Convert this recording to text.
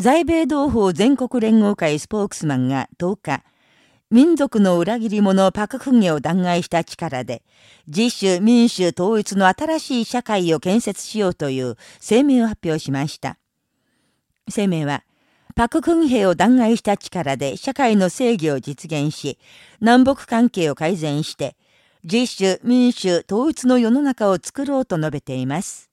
在米同胞全国連合会スポークスマンが10日、民族の裏切り者パククンゲを弾劾した力で、自主民主統一の新しい社会を建設しようという声明を発表しました。声明は、パククンヘを弾劾した力で社会の正義を実現し、南北関係を改善して、自主民主統一の世の中を作ろうと述べています。